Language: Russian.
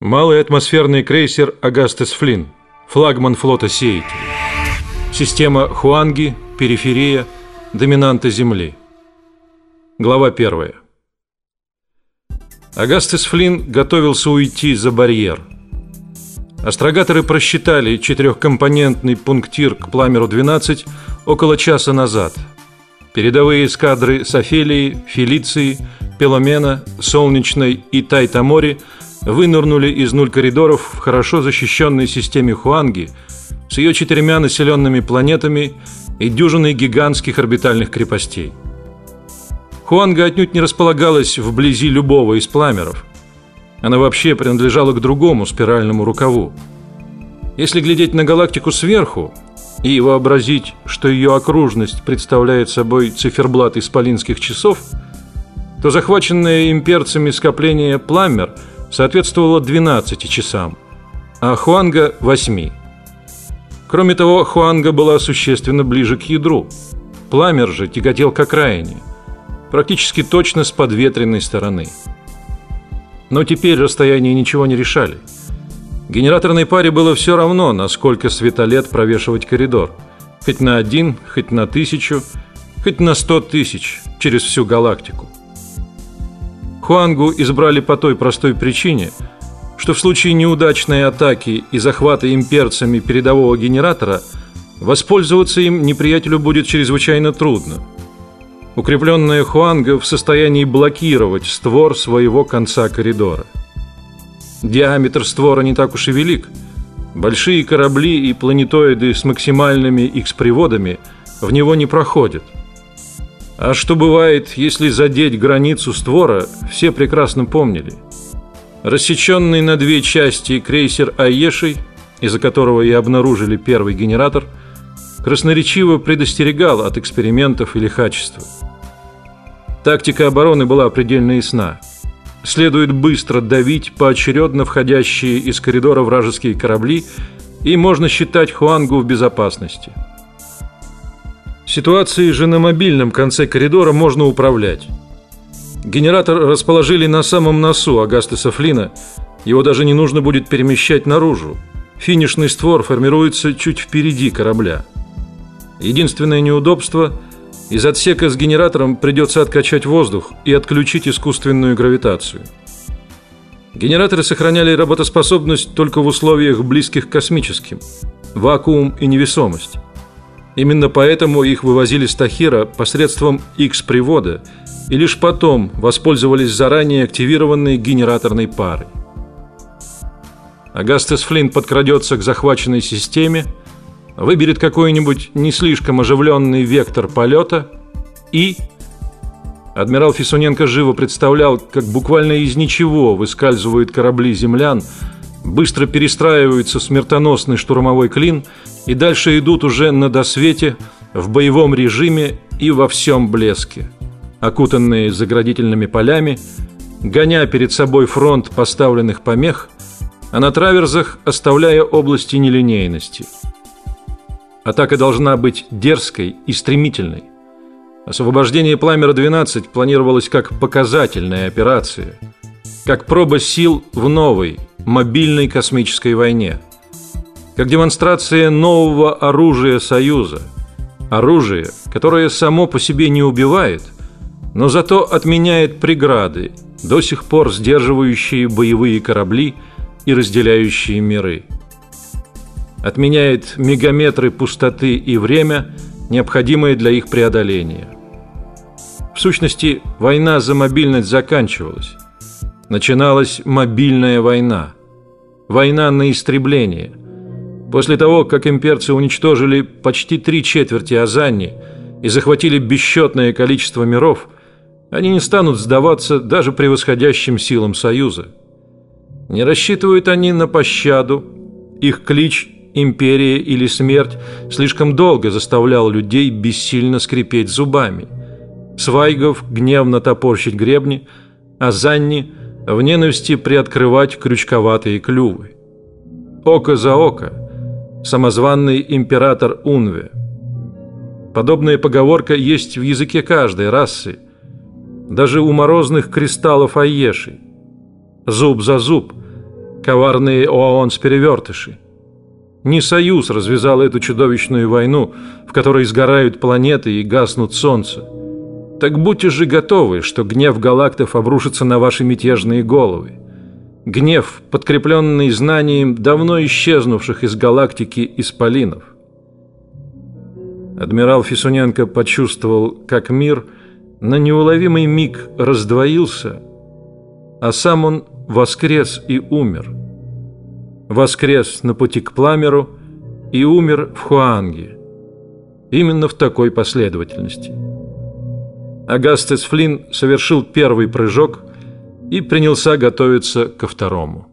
Малый атмосферный крейсер «Агастес Флинн», флагман флота сеятелей. Система Хуанги, периферия, доминанта Земли. Глава 1. Агастес Флинн готовился уйти за барьер. Астрогаторы просчитали четырехкомпонентный пунктир к Пламеру-12 около часа назад. Передовые эскадры Софелии, Фелиции, Пеломена, Солнечной и Тайтамори – вынырнули из нуль коридоров в хорошо защищенной системе Хуанги с ее четырьмя населенными планетами и дюжиной гигантских орбитальных крепостей. Хуанга отнюдь не располагалась вблизи любого из пламеров. Она вообще принадлежала к другому спиральному рукаву. Если глядеть на галактику сверху и вообразить, что ее окружность представляет собой циферблат исполинских часов, то захваченное имперцами скопление пламер – соответствовало 12 часам, а Хуанга 8. Кроме того, Хуанга была существенно ближе к ядру. Пламер же тяготел к окраине, практически точно с подветренной стороны. Но теперь расстояния ничего не решали. Генераторной паре было все равно, насколько светолет провешивать коридор. Хоть на один, хоть на тысячу, хоть на сто тысяч через всю галактику. Хуангу избрали по той простой причине, что в случае неудачной атаки и захвата имперцами передового генератора воспользоваться им неприятелю будет чрезвычайно трудно. Укрепленная Хуанга в состоянии блокировать створ своего конца коридора. Диаметр створа не так уж и велик. Большие корабли и планетоиды с максимальными X-приводами в него не проходят. А что бывает, если задеть границу створа, все прекрасно помнили. Рассеченный на две части крейсер Аешей, из-за которого и обнаружили первый генератор, красноречиво предостерегал от экспериментов и лихачества. Тактика обороны была предельно ясна. Следует быстро давить поочередно входящие из коридора вражеские корабли, и можно считать Хуангу в безопасности. Ситуацией же на мобильном конце коридора можно управлять. Генератор расположили на самом носу Агастеса Флина. Его даже не нужно будет перемещать наружу. Финишный створ формируется чуть впереди корабля. Единственное неудобство из отсека с генератором придется откачать воздух и отключить искусственную гравитацию. Генераторы сохраняли работоспособность только в условиях близких к космическим. Вакуум и невесомость. Именно поэтому их вывозили с Тахира посредством X-привода и лишь потом воспользовались заранее активированной генераторной парой. Агастес Флинн подкрадется к захваченной системе, выберет какой-нибудь не слишком оживленный вектор полета и Адмирал Фисуненко живо представлял, как буквально из ничего выскальзывают корабли землян, быстро перестраиваются смертоносный штурмовой клин и дальше идут уже на досвете в боевом режиме и во всем блеске, окутанные заградительными полями, гоня перед собой фронт поставленных помех, а на траверзах оставляя области нелинейности. Атака должна быть дерзкой и стремительной. Освобождение Пламера-12 планировалось как показательная операция, как проба сил в новой, мобильной космической войне – как демонстрация нового оружия Союза. Оружие, которое само по себе не убивает, но зато отменяет преграды, до сих пор сдерживающие боевые корабли и разделяющие миры. Отменяет мегаметры пустоты и время, необходимые для их преодоления. В сущности, война за мобильность заканчивалась. Начиналась мобильная война. Война на истребление – После того, как имперцы уничтожили почти три четверти Азани и захватили бесчетное количество миров, они не станут сдаваться даже превосходящим силам Союза. Не рассчитывают они на пощаду. Их клич «Империя» или «Смерть» слишком долго заставлял людей бессильно скрипеть зубами. Свайгов гневно топорщить гребни, а Занни в ненависти приоткрывать крючковатые клювы. Око за око – самозванный император Унве. Подобная поговорка есть в языке каждой расы, даже у морозных кристаллов Айеши. Зуб за зуб, коварные ООН-перевертыши. Не Союз развязал эту чудовищную войну, в которой сгорают планеты и гаснут солнца. Так будьте же готовы, что гнев галактов обрушится на ваши мятежные головы. Гнев, подкрепленный знанием давно исчезнувших из галактики исполинов. Адмирал Фисуненко почувствовал, как мир на неуловимый миг раздвоился, а сам он воскрес и умер. Воскрес на пути к Пламеру и умер в Хуанге. Именно в такой последовательности. Агастес Флинн совершил первый прыжок и принялся готовиться ко второму.